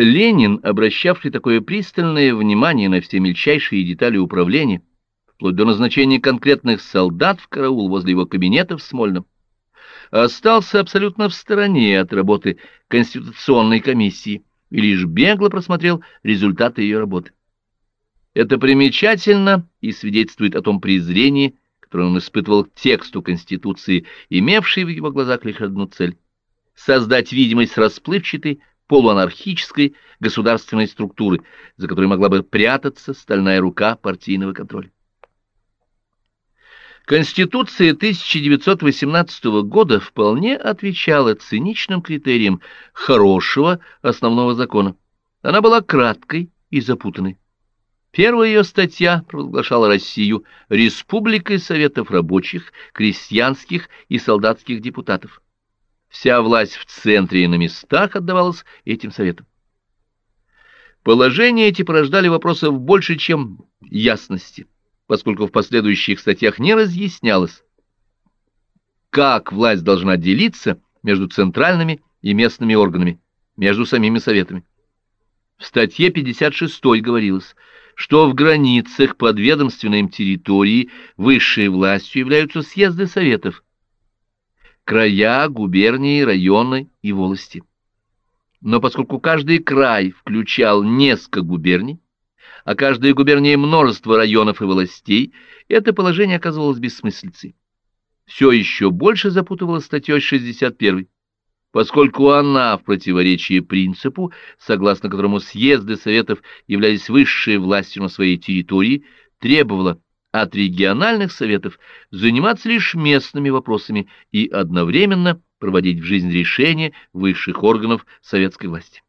Ленин, обращавший такое пристальное внимание на все мельчайшие детали управления, вплоть до назначения конкретных солдат в караул возле его кабинета в Смольном, остался абсолютно в стороне от работы Конституционной комиссии и лишь бегло просмотрел результаты ее работы. Это примечательно и свидетельствует о том презрении, которое он испытывал к тексту Конституции, имевшей в его глазах лишь одну цель — создать видимость расплывчатой, полуанархической государственной структуры, за которой могла бы прятаться стальная рука партийного контроля. Конституция 1918 года вполне отвечала циничным критериям хорошего основного закона. Она была краткой и запутанной. Первая ее статья провозглашала Россию республикой Советов рабочих, крестьянских и солдатских депутатов. Вся власть в центре и на местах отдавалась этим советам. Положения эти порождали вопросов больше, чем ясности, поскольку в последующих статьях не разъяснялось, как власть должна делиться между центральными и местными органами, между самими советами. В статье 56 говорилось – что в границах подведомственной им территории высшей властью являются съезды советов, края, губернии, районы и волости. Но поскольку каждый край включал несколько губерний, а каждая губерния множество районов и властей, это положение оказывалось бессмыслицей. Все еще больше запутывало статьей 61 поскольку она, в противоречии принципу, согласно которому съезды Советов являлись высшей властью на своей территории, требовала от региональных Советов заниматься лишь местными вопросами и одновременно проводить в жизнь решения высших органов советской власти.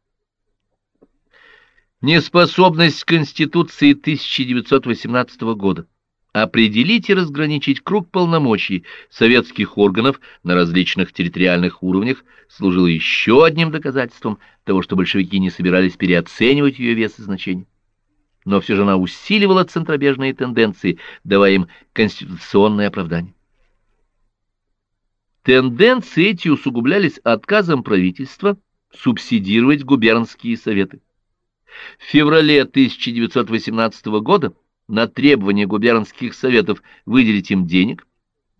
Неспособность Конституции 1918 года определить и разграничить круг полномочий советских органов на различных территориальных уровнях служило еще одним доказательством того, что большевики не собирались переоценивать ее вес и значение. Но все же она усиливала центробежные тенденции, давая им конституционное оправдание. Тенденции эти усугублялись отказом правительства субсидировать губернские советы. В феврале 1918 года на требование губернских советов выделить им денег,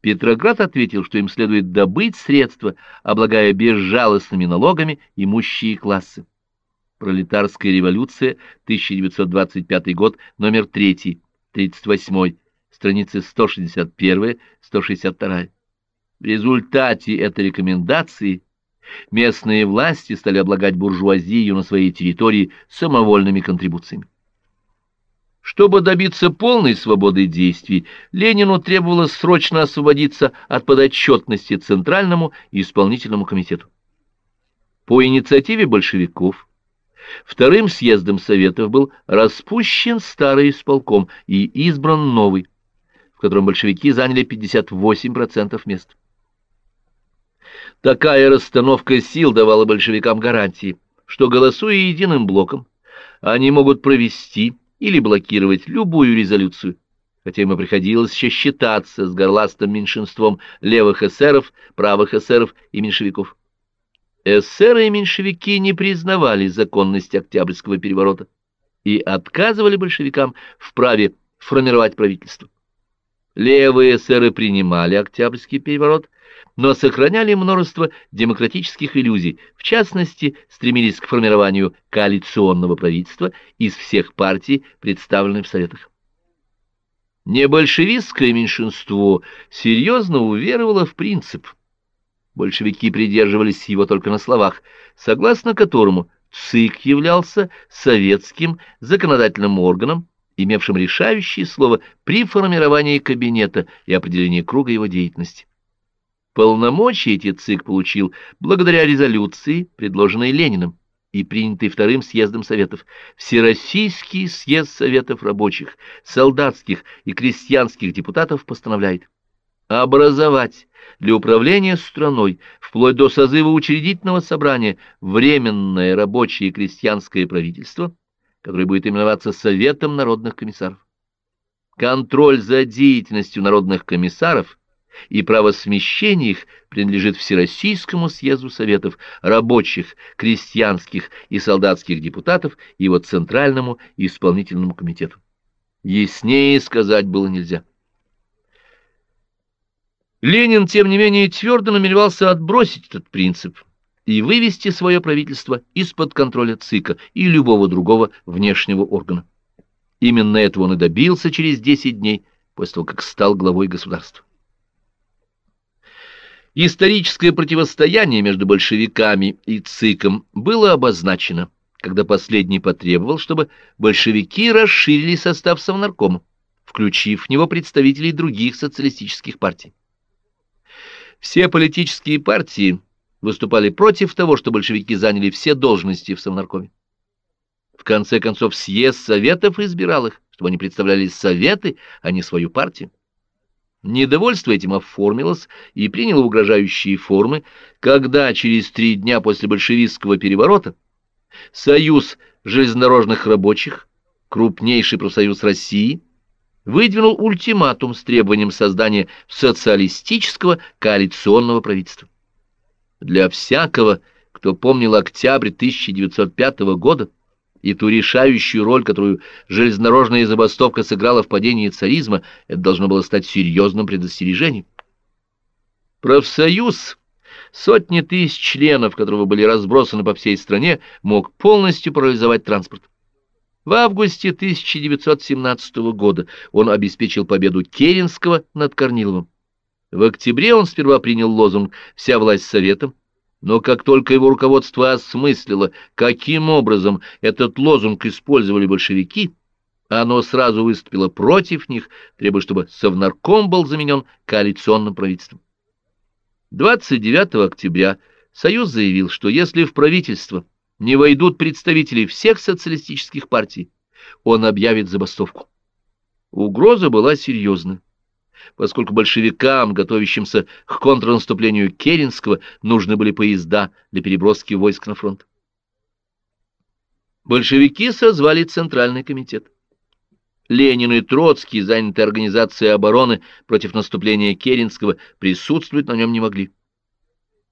Петроград ответил, что им следует добыть средства, облагая безжалостными налогами имущие классы. Пролетарская революция, 1925 год, номер 3, 38, страницы 161-162. В результате этой рекомендации местные власти стали облагать буржуазию на своей территории самовольными контрибуциями. Чтобы добиться полной свободы действий, Ленину требовалось срочно освободиться от подотчетности Центральному и Исполнительному комитету. По инициативе большевиков вторым съездом Советов был распущен старый исполком и избран новый, в котором большевики заняли 58% мест. Такая расстановка сил давала большевикам гарантии, что, голосуя единым блоком, они могут провести или блокировать любую резолюцию, хотя ему приходилось еще считаться с горластым меньшинством левых эсеров, правых эсеров и меньшевиков. Эсеры и меньшевики не признавали законность Октябрьского переворота и отказывали большевикам в праве формировать правительство. Левые эсеры принимали Октябрьский переворот, но сохраняли множество демократических иллюзий, в частности, стремились к формированию коалиционного правительства из всех партий, представленных в Советах. Небольшевистское меньшинство серьезно уверовало в принцип. Большевики придерживались его только на словах, согласно которому ЦИК являлся советским законодательным органом, имевшим решающее слово при формировании кабинета и определении круга его деятельности. Полномочия эти ЦИК получил благодаря резолюции, предложенной Лениным и принятой Вторым съездом Советов. Всероссийский съезд Советов рабочих, солдатских и крестьянских депутатов постановляет образовать для управления страной вплоть до созыва учредительного собрания Временное рабочее и крестьянское правительство, которое будет именоваться Советом народных комиссаров. Контроль за деятельностью народных комиссаров – и право смещения их принадлежит Всероссийскому съезду Советов рабочих, крестьянских и солдатских депутатов и его Центральному исполнительному комитету. Яснее сказать было нельзя. Ленин, тем не менее, твердо намеревался отбросить этот принцип и вывести свое правительство из-под контроля ЦИКа и любого другого внешнего органа. Именно этого он и добился через 10 дней после того, как стал главой государства. Историческое противостояние между большевиками и ЦИКом было обозначено, когда последний потребовал, чтобы большевики расширили состав Совнаркома, включив в него представителей других социалистических партий. Все политические партии выступали против того, что большевики заняли все должности в Совнаркоме. В конце концов, съезд Советов избирал их, чтобы они представляли Советы, а не свою партию. Недовольство этим оформилось и приняло угрожающие формы, когда через три дня после большевистского переворота Союз железнодорожных рабочих, крупнейший профсоюз России, выдвинул ультиматум с требованием создания социалистического коалиционного правительства. Для всякого, кто помнил октябрь 1905 года и ту решающую роль, которую железнодорожная забастовка сыграла в падении царизма, это должно было стать серьезным предостережением. Профсоюз, сотни тысяч членов которого были разбросаны по всей стране, мог полностью парализовать транспорт. В августе 1917 года он обеспечил победу Керенского над Корниловым. В октябре он сперва принял лозунг «Вся власть советом», но как только его руководство осмыслило, каким образом этот лозунг использовали большевики, оно сразу выступило против них, требуя, чтобы Совнарком был заменен коалиционным правительством. 29 октября Союз заявил, что если в правительство не войдут представители всех социалистических партий, он объявит забастовку. Угроза была серьезной, поскольку большевикам, готовящимся к контрнаступлению Керенского, нужны были поезда для переброски войск на фронт. Большевики созвали Центральный комитет. Ленин и Троцкий, занятые организацией обороны против наступления Керенского, присутствовать на нем не могли.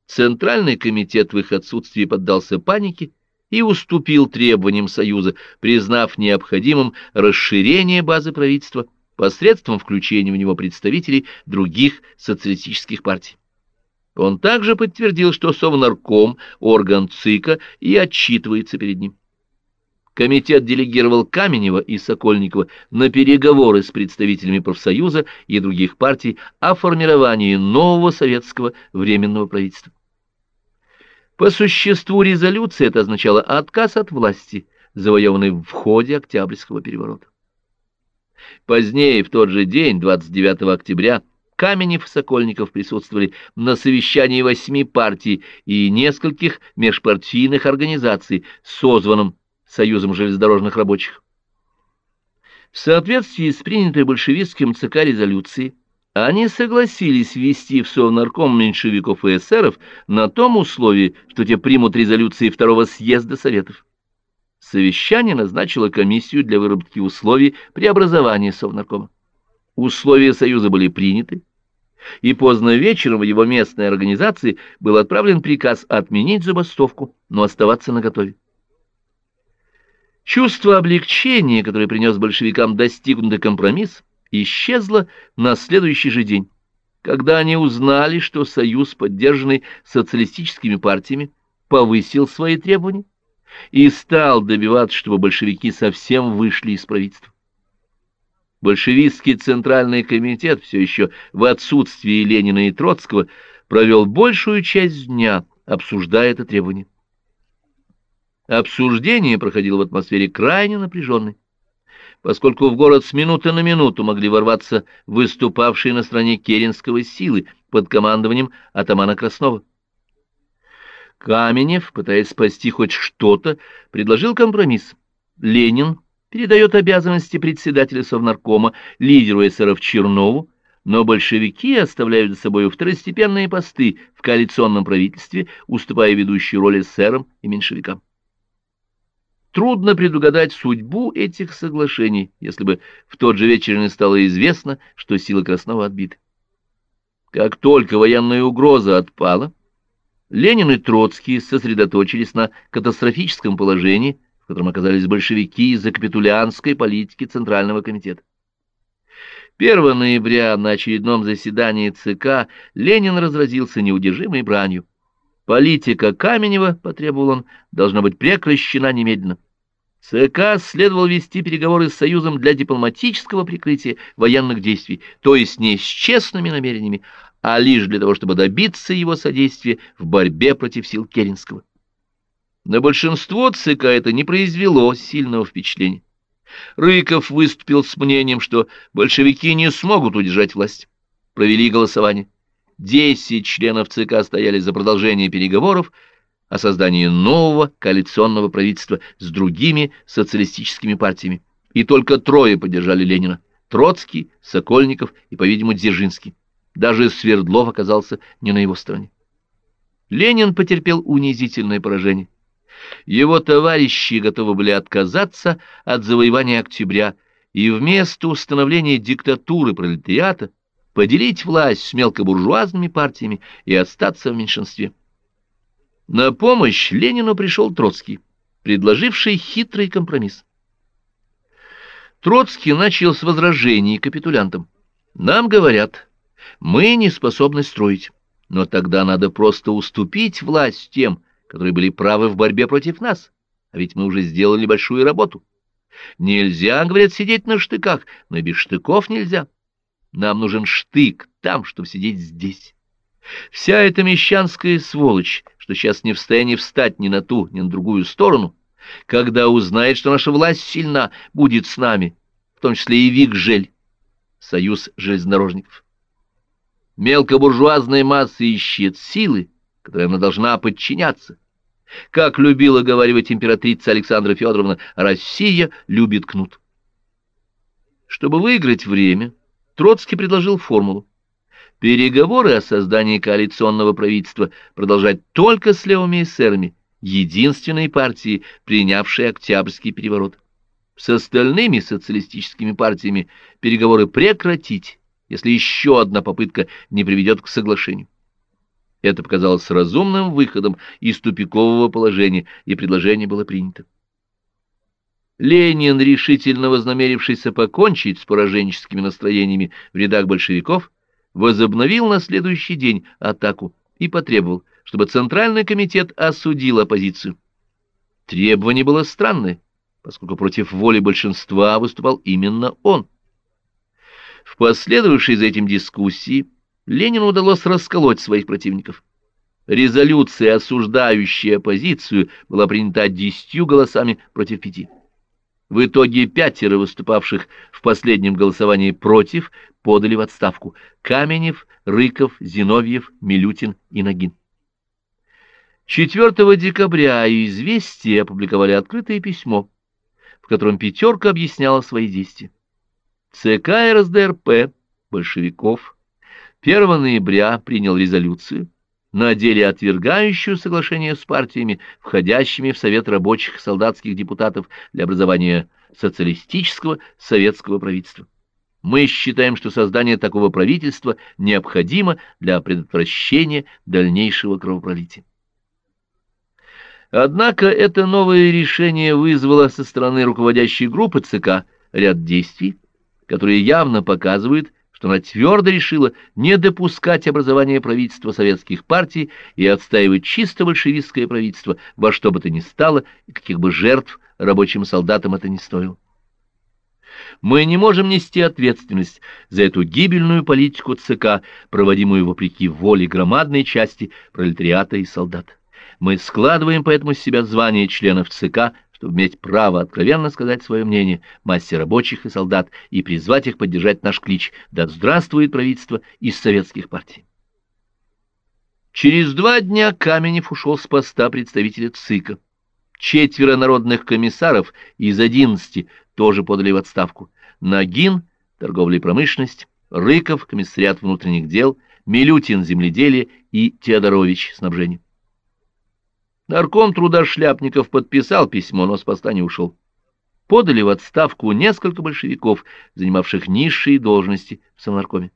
Центральный комитет в их отсутствии поддался панике и уступил требованиям Союза, признав необходимым расширение базы правительства посредством включения в него представителей других социалистических партий. Он также подтвердил, что Совнарком, орган ЦИКа, и отчитывается перед ним. Комитет делегировал Каменева и Сокольникова на переговоры с представителями профсоюза и других партий о формировании нового советского временного правительства. По существу резолюции это означало отказ от власти, завоеванной в ходе Октябрьского переворота. Позднее, в тот же день, 29 октября, Каменев и Сокольников присутствовали на совещании восьми партий и нескольких межпартийных организаций, созванном Союзом железнодорожных рабочих. В соответствии с принятой большевистским ЦК резолюцией, они согласились ввести в Совнарком меньшевиков и эсеров на том условии, что те примут резолюции Второго съезда Советов. Совещание назначило комиссию для выработки условий преобразования Совнаркома. Условия Союза были приняты, и поздно вечером в его местной организации был отправлен приказ отменить забастовку, но оставаться наготове. Чувство облегчения, которое принес большевикам достигнутый компромисс, исчезла на следующий же день, когда они узнали, что союз, поддержанный социалистическими партиями, повысил свои требования и стал добиваться, чтобы большевики совсем вышли из правительства. Большевистский Центральный комитет все еще в отсутствии Ленина и Троцкого провел большую часть дня, обсуждая это требование. Обсуждение проходило в атмосфере крайне напряженной поскольку в город с минуты на минуту могли ворваться выступавшие на стороне Керенского силы под командованием атамана Краснова. Каменев, пытаясь спасти хоть что-то, предложил компромисс. Ленин передает обязанности председателя Совнаркома лидеру эсеров Чернову, но большевики оставляют за собой второстепенные посты в коалиционном правительстве, уступая ведущую роль эсерам и меньшевикам. Трудно предугадать судьбу этих соглашений, если бы в тот же вечер не стало известно, что силы Краснова отбиты. Как только военная угроза отпала, Ленин и Троцкий сосредоточились на катастрофическом положении, в котором оказались большевики из-за капитулянской политики Центрального комитета. 1 ноября на очередном заседании ЦК Ленин разразился неудержимой бранью. Политика Каменева, потребовал он, должна быть прекращена немедленно. ЦК следовал вести переговоры с Союзом для дипломатического прикрытия военных действий, то есть не с честными намерениями, а лишь для того, чтобы добиться его содействия в борьбе против сил Керенского. На большинство ЦК это не произвело сильного впечатления. Рыков выступил с мнением, что большевики не смогут удержать власть. Провели голосование. Десять членов ЦК стояли за продолжение переговоров о создании нового коалиционного правительства с другими социалистическими партиями. И только трое поддержали Ленина – Троцкий, Сокольников и, по-видимому, Дзержинский. Даже Свердлов оказался не на его стороне. Ленин потерпел унизительное поражение. Его товарищи готовы были отказаться от завоевания октября и вместо установления диктатуры пролетариата поделить власть с мелкобуржуазными партиями и остаться в меньшинстве. На помощь Ленину пришел Троцкий, предложивший хитрый компромисс. Троцкий начал с возражений капитулянтам. «Нам говорят, мы не способны строить, но тогда надо просто уступить власть тем, которые были правы в борьбе против нас, а ведь мы уже сделали большую работу. Нельзя, говорят, сидеть на штыках, но без штыков нельзя. Нам нужен штык там, чтобы сидеть здесь. Вся эта мещанская сволочь, что сейчас не в состоянии встать ни на ту, ни на другую сторону, когда узнает, что наша власть сильна, будет с нами, в том числе и Вик-Жель, союз железнодорожников. Мелкобуржуазная масса ищет силы, которой она должна подчиняться. Как любила говаривать императрица Александра Федоровна, Россия любит кнут. Чтобы выиграть время, Троцкий предложил формулу. Переговоры о создании коалиционного правительства продолжать только с левыми эсерами, единственной партией, принявшей Октябрьский переворот. С остальными социалистическими партиями переговоры прекратить, если еще одна попытка не приведет к соглашению. Это показалось разумным выходом из тупикового положения, и предложение было принято. Ленин, решительно вознамерившийся покончить с пораженческими настроениями в рядах большевиков, возобновил на следующий день атаку и потребовал, чтобы Центральный комитет осудил оппозицию. Требование было странное, поскольку против воли большинства выступал именно он. В последовавшей за этим дискуссии Ленину удалось расколоть своих противников. Резолюция, осуждающая оппозицию, была принята десятью голосами против пяти. В итоге пятеро выступавших в последнем голосовании против подали в отставку Каменев, Рыков, Зиновьев, Милютин и Нагин. 4 декабря «Известия» опубликовали открытое письмо, в котором «пятерка» объясняла свои действия. ЦК РСДРП, большевиков, 1 ноября принял резолюцию, на деле отвергающую соглашение с партиями, входящими в Совет рабочих и солдатских депутатов для образования социалистического советского правительства. Мы считаем, что создание такого правительства необходимо для предотвращения дальнейшего кровопролития. Однако это новое решение вызвало со стороны руководящей группы ЦК ряд действий, которые явно показывают, что она твердо решила не допускать образования правительства советских партий и отстаивать чисто большевистское правительство во что бы то ни стало и каких бы жертв рабочим солдатам это не стоило. Мы не можем нести ответственность за эту гибельную политику ЦК, проводимую вопреки воле громадной части пролетариата и солдат. Мы складываем поэтому с себя звание членов ЦК чтобы иметь право откровенно сказать свое мнение массе рабочих и солдат и призвать их поддержать наш клич «Да здравствует правительство из советских партий». Через два дня Каменев ушел с поста представителя ЦИКа. Четверо народных комиссаров из одиннадцати тоже подали в отставку. Нагин, торговля и промышленность, Рыков, комиссариат внутренних дел, Милютин, земледелие и Теодорович, снабжение. Нарком труда Шляпников подписал письмо, но с поста не ушел. Подали в отставку несколько большевиков, занимавших низшие должности в Совнаркоме.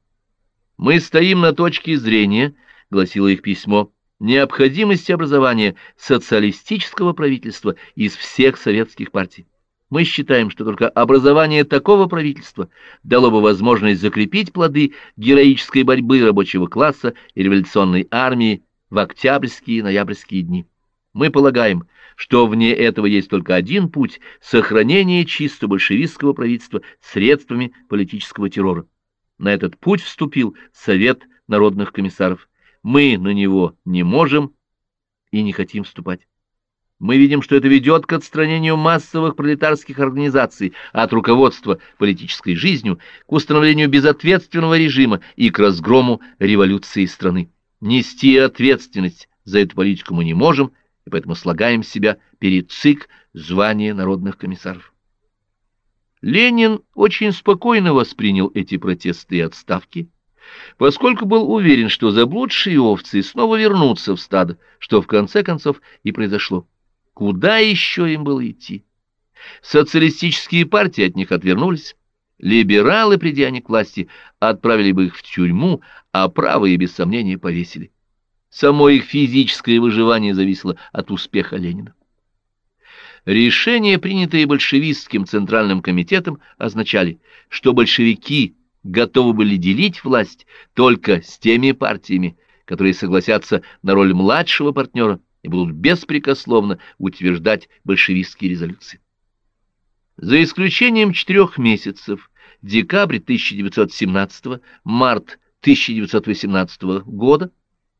Мы стоим на точке зрения, гласило их письмо, необходимости образования социалистического правительства из всех советских партий. Мы считаем, что только образование такого правительства дало бы возможность закрепить плоды героической борьбы рабочего класса и революционной армии в октябрьские и ноябрьские дни. Мы полагаем, что вне этого есть только один путь – сохранение чисто большевистского правительства средствами политического террора. На этот путь вступил Совет народных комиссаров. Мы на него не можем и не хотим вступать. Мы видим, что это ведет к отстранению массовых пролетарских организаций от руководства политической жизнью, к установлению безответственного режима и к разгрому революции страны. Нести ответственность за эту политику мы не можем, и поэтому слагаем себя перед ЦИК звание народных комиссаров. Ленин очень спокойно воспринял эти протесты и отставки, поскольку был уверен, что заблудшие овцы снова вернутся в стадо, что в конце концов и произошло. Куда еще им было идти? Социалистические партии от них отвернулись, либералы, придя они к власти, отправили бы их в тюрьму, а правые, без сомнения, повесили. Само их физическое выживание зависело от успеха Ленина. Решения, принятые большевистским центральным комитетом, означали, что большевики готовы были делить власть только с теми партиями, которые согласятся на роль младшего партнера и будут беспрекословно утверждать большевистские резолюции. За исключением четырех месяцев, декабрь 1917 март 1918 года,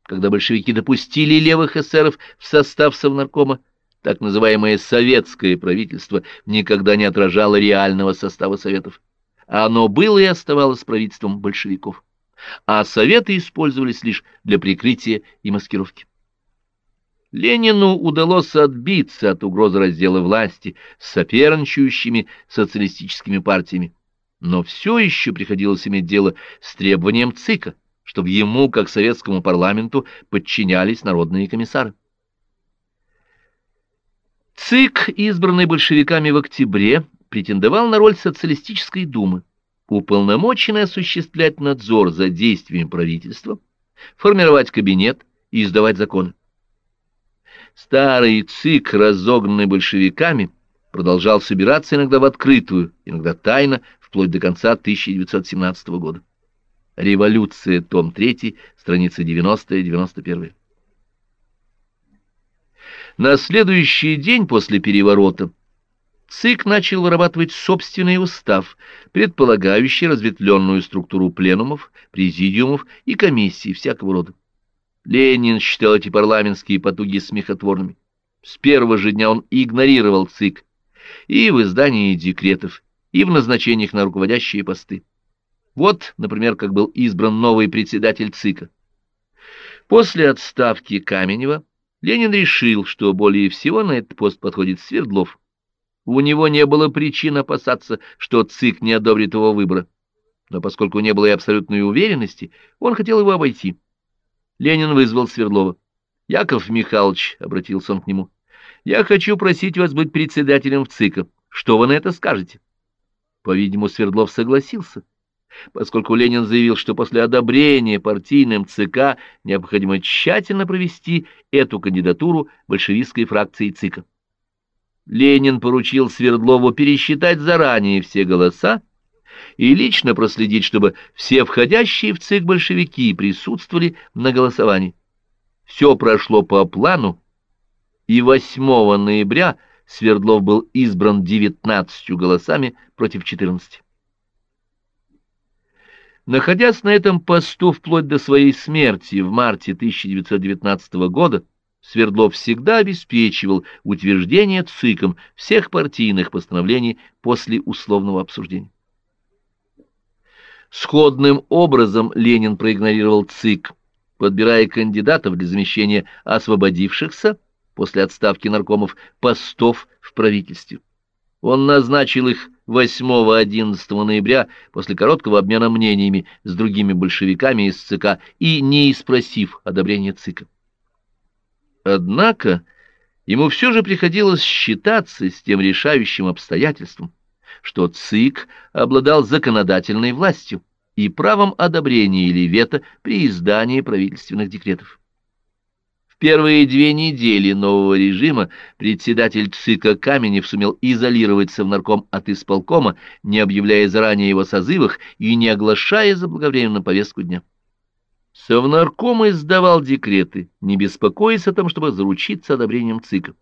когда большевики допустили левых эсеров в состав Совнаркома, так называемое советское правительство никогда не отражало реального состава Советов. Оно было и оставалось правительством большевиков, а Советы использовались лишь для прикрытия и маскировки. Ленину удалось отбиться от угрозы раздела власти с соперничающими социалистическими партиями, но все еще приходилось иметь дело с требованием ЦИКа, чтобы ему, как советскому парламенту, подчинялись народные комиссары. ЦИК, избранный большевиками в октябре, претендовал на роль социалистической думы, уполномоченный осуществлять надзор за действиями правительства, формировать кабинет и издавать законы. Старый ЦИК, разогнанный большевиками, продолжал собираться иногда в открытую, иногда тайно, вплоть до конца 1917 года. Революция, том 3, страница 90-91. На следующий день после переворота ЦИК начал вырабатывать собственный устав, предполагающий разветвленную структуру пленумов, президиумов и комиссий всякого рода. Ленин считал эти парламентские потуги смехотворными. С первого же дня он игнорировал ЦИК и в издании декретов, и в назначениях на руководящие посты. Вот, например, как был избран новый председатель ЦИКа. После отставки Каменева Ленин решил, что более всего на этот пост подходит Свердлов. У него не было причин опасаться, что ЦИК не одобрит его выбора. Но поскольку не было и абсолютной уверенности, он хотел его обойти. Ленин вызвал Свердлова. «Яков Михайлович», — обратился он к нему, — «я хочу просить вас быть председателем в ЦИКа. Что вы на это скажете?» По-видимому, Свердлов согласился, поскольку Ленин заявил, что после одобрения партийным ЦК необходимо тщательно провести эту кандидатуру большевистской фракции ЦИКа. Ленин поручил Свердлову пересчитать заранее все голоса, и лично проследить, чтобы все входящие в ЦИК большевики присутствовали на голосовании. Все прошло по плану, и 8 ноября Свердлов был избран 19 голосами против 14. Находясь на этом посту вплоть до своей смерти в марте 1919 года, Свердлов всегда обеспечивал утверждение ЦИКом всех партийных постановлений после условного обсуждения. Сходным образом Ленин проигнорировал ЦИК, подбирая кандидатов для замещения освободившихся после отставки наркомов постов в правительстве. Он назначил их 8-11 ноября после короткого обмена мнениями с другими большевиками из ЦК и не испросив одобрения ЦИКа. Однако ему все же приходилось считаться с тем решающим обстоятельством, что ЦИК обладал законодательной властью и правом одобрения или вето при издании правительственных декретов. Первые две недели нового режима председатель ЦИКа Каменев сумел изолировать Совнарком от исполкома, не объявляя заранее его созывах и не оглашая заблаговременно повестку дня. Совнарком издавал декреты, не беспокоясь о том, чтобы заручиться одобрением ЦИКа.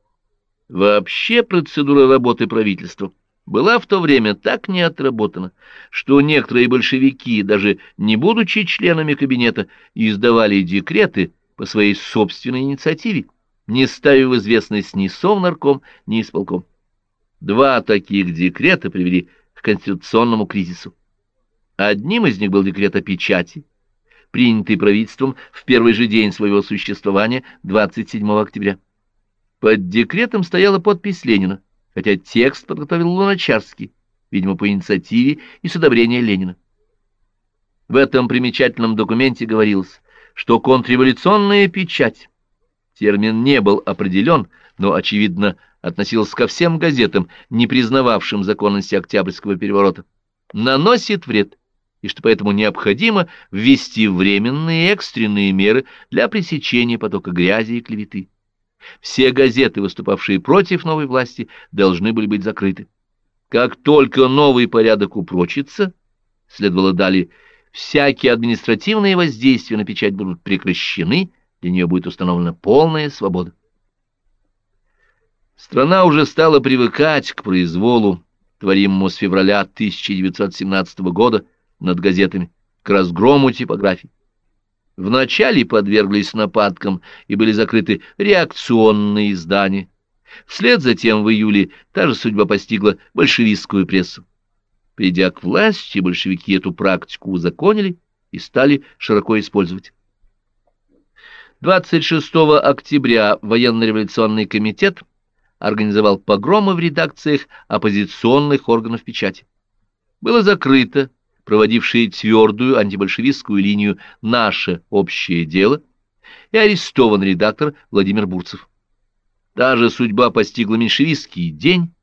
Вообще процедура работы правительства была в то время так не отработана, что некоторые большевики, даже не будучи членами кабинета, издавали декреты по своей собственной инициативе, не ставя в известность ни Совнарком, ни исполком. Два таких декрета привели к конституционному кризису. Одним из них был декрет о печати, принятый правительством в первый же день своего существования, 27 октября. Под декретом стояла подпись Ленина, хотя текст подготовил Луначарский, видимо, по инициативе и с одобрения Ленина. В этом примечательном документе говорилось, что контрреволюционная печать, термин не был определен, но, очевидно, относился ко всем газетам, не признававшим законности Октябрьского переворота, наносит вред, и что поэтому необходимо ввести временные экстренные меры для пресечения потока грязи и клеветы. Все газеты, выступавшие против новой власти, должны были быть закрыты. Как только новый порядок упрочится, следовало далее, всякие административные воздействия на печать будут прекращены, для нее будет установлена полная свобода. Страна уже стала привыкать к произволу, творимому с февраля 1917 года над газетами, к разгрому типографий. Вначале подверглись нападкам и были закрыты реакционные издания. Вслед затем в июле та же судьба постигла большевистскую прессу. Придя к власти, большевики эту практику узаконили и стали широко использовать. 26 октября военно-революционный комитет организовал погромы в редакциях оппозиционных органов печати. Было закрыто проводившие твердую антибольшевистскую линию «Наше общее дело», и арестован редактор Владимир Бурцев. Та же судьба постигла меньшевистский день,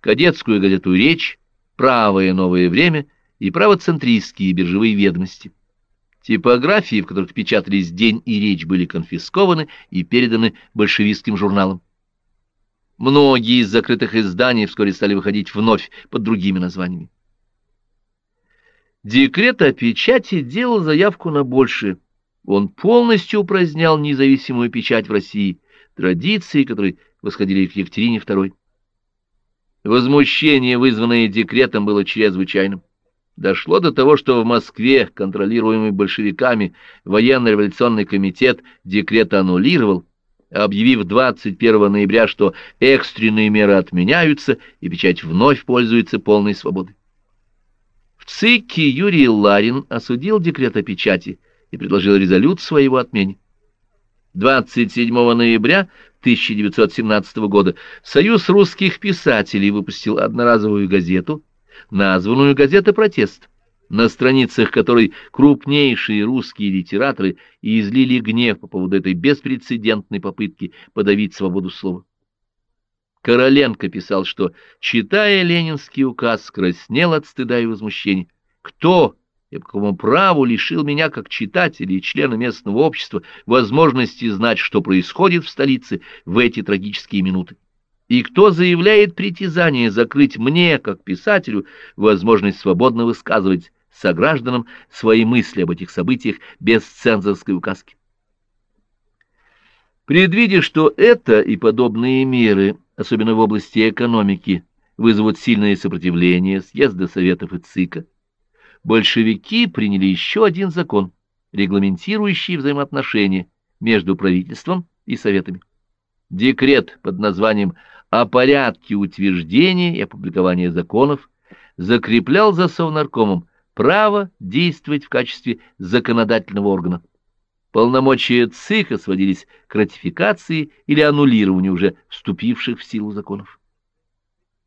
кадетскую газету «Речь», правое новое время и правоцентристские биржевые ведомости. Типографии, в которых печатались «День» и «Речь», были конфискованы и переданы большевистским журналам. Многие из закрытых изданий вскоре стали выходить вновь под другими названиями. Декрет о печати делал заявку на большее. Он полностью упразднял независимую печать в России, традиции, которые восходили к Екатерине II. Возмущение, вызванное декретом, было чрезвычайным. Дошло до того, что в Москве, контролируемый большевиками, военно-революционный комитет декрет аннулировал, объявив 21 ноября, что экстренные меры отменяются и печать вновь пользуется полной свободой. ЦИКе Юрий Ларин осудил декрет о печати и предложил резолют своего отмене. 27 ноября 1917 года Союз русских писателей выпустил одноразовую газету, названную «Газета протест», на страницах которой крупнейшие русские литераторы излили гнев по поводу этой беспрецедентной попытки подавить свободу слова. Короленко писал, что, читая ленинский указ, краснел от стыда и возмущения. Кто и по какому праву лишил меня, как читателя и члена местного общества, возможности знать, что происходит в столице в эти трагические минуты? И кто заявляет притязание закрыть мне, как писателю, возможность свободно высказывать согражданам свои мысли об этих событиях без цензорской указки? Предвидя, что это и подобные меры – особенно в области экономики, вызовут сильное сопротивление съезда Советов и ЦИКа, большевики приняли еще один закон, регламентирующий взаимоотношения между правительством и Советами. Декрет под названием «О порядке утверждения и опубликования законов» закреплял за Совнаркомом право действовать в качестве законодательного органа. Полномочия ЦИКа сводились к ратификации или аннулированию уже вступивших в силу законов.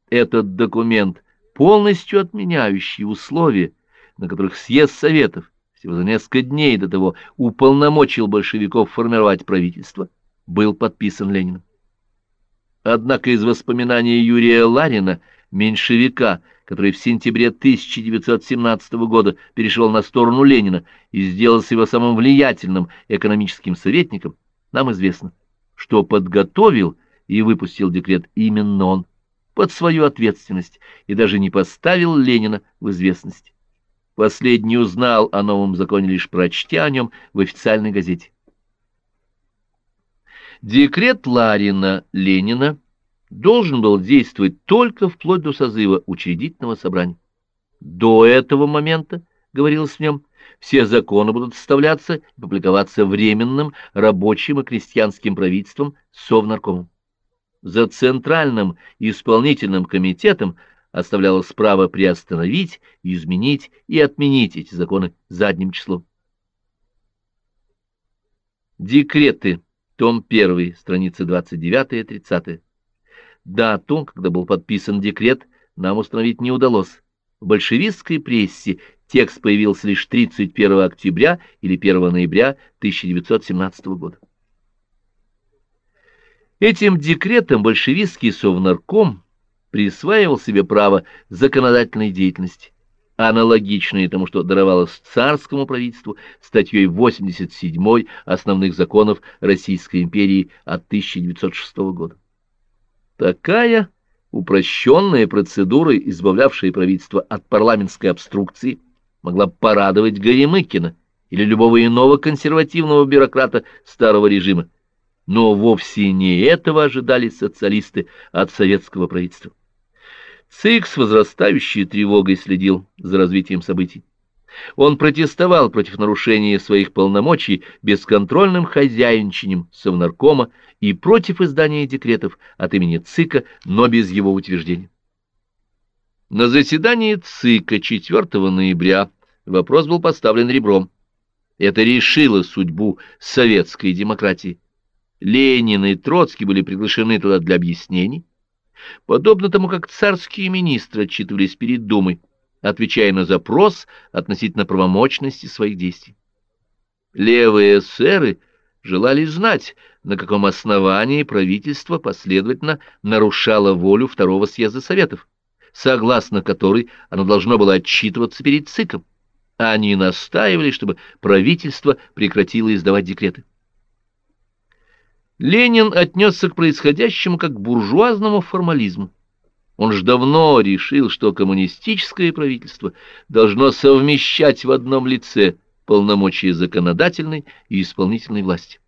Этот документ, полностью отменяющий условия, на которых съезд Советов всего за несколько дней до того уполномочил большевиков формировать правительство, был подписан Лениным. Однако из воспоминаний Юрия Ларина, меньшевика, который в сентябре 1917 года перешел на сторону Ленина и сделался его самым влиятельным экономическим советником, нам известно, что подготовил и выпустил декрет именно он под свою ответственность и даже не поставил Ленина в известность. Последний узнал о новом законе, лишь прочтя о нем в официальной газете. Декрет Ларина Ленина должен был действовать только вплоть до созыва учредительного собрания. До этого момента, говорилось в нем, все законы будут составляться и публиковаться временным рабочим и крестьянским правительством Совнаркомом. За Центральным исполнительным комитетом оставлялось право приостановить, изменить и отменить эти законы задним числом. Декреты, том 1, страницы 29 и 30. Дату, когда был подписан декрет, нам установить не удалось. В большевистской прессе текст появился лишь 31 октября или 1 ноября 1917 года. Этим декретом большевистский совнарком присваивал себе право законодательной деятельности, аналогичное тому, что даровалось царскому правительству статьей 87 основных законов Российской империи от 1906 года. Такая упрощенная процедура, избавлявшая правительство от парламентской обструкции, могла порадовать Горемыкина или любого иного консервативного бюрократа старого режима. Но вовсе не этого ожидали социалисты от советского правительства. ЦИК с возрастающей тревогой следил за развитием событий. Он протестовал против нарушения своих полномочий бесконтрольным хозяйничанием Совнаркома и против издания декретов от имени ЦИКа, но без его утверждения. На заседании ЦИКа 4 ноября вопрос был поставлен ребром. Это решило судьбу советской демократии. Ленин и Троцкий были приглашены туда для объяснений, подобно тому, как царские министры отчитывались перед Думой, отвечая на запрос относительно правомочности своих действий. Левые эсеры желали знать, на каком основании правительство последовательно нарушало волю Второго съезда Советов, согласно которой оно должно было отчитываться перед ЦИКом. Они настаивали, чтобы правительство прекратило издавать декреты. Ленин отнесся к происходящему как к буржуазному формализму. Он ж давно решил, что коммунистическое правительство должно совмещать в одном лице полномочия законодательной и исполнительной власти.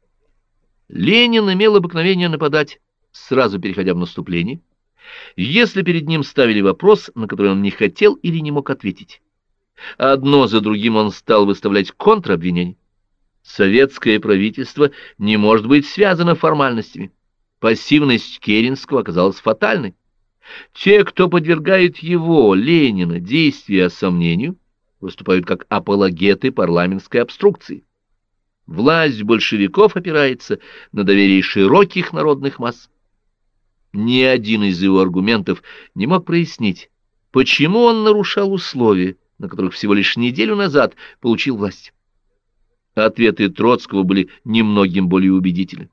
Ленин имел обыкновение нападать, сразу переходя в наступление, если перед ним ставили вопрос, на который он не хотел или не мог ответить. Одно за другим он стал выставлять контробвинения. Советское правительство не может быть связано формальностями. Пассивность Керенского оказалась фатальной. Те, кто подвергает его, Ленина, действия сомнению, выступают как апологеты парламентской обструкции. Власть большевиков опирается на доверие широких народных масс. Ни один из его аргументов не мог прояснить, почему он нарушал условия, на которых всего лишь неделю назад получил власть. Ответы Троцкого были немногим более убедительны.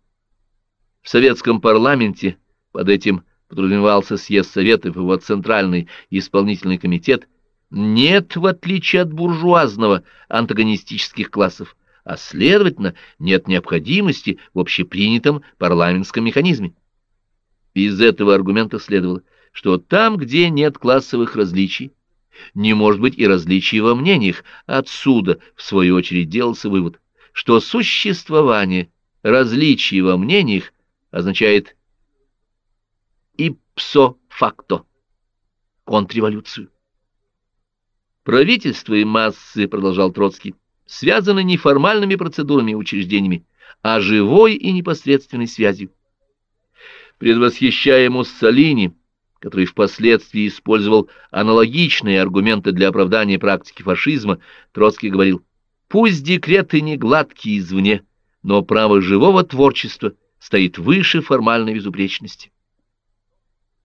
В советском парламенте под этим подразумевался съезд Советов, его центральный исполнительный комитет, нет, в отличие от буржуазного, антагонистических классов, а, следовательно, нет необходимости в общепринятом парламентском механизме. Из этого аргумента следовало, что там, где нет классовых различий, не может быть и различий во мнениях. Отсюда, в свою очередь, делался вывод, что существование различий во мнениях означает ipso facto контрреволюцию. Правительство и массы, продолжал Троцкий, связаны не формальными процедурами и учреждениями, а живой и непосредственной связью. Предвосхищая Муссолини, который впоследствии использовал аналогичные аргументы для оправдания практики фашизма, Троцкий говорил, «Пусть декреты не гладкие извне, но право живого творчества стоит выше формальной безупречности».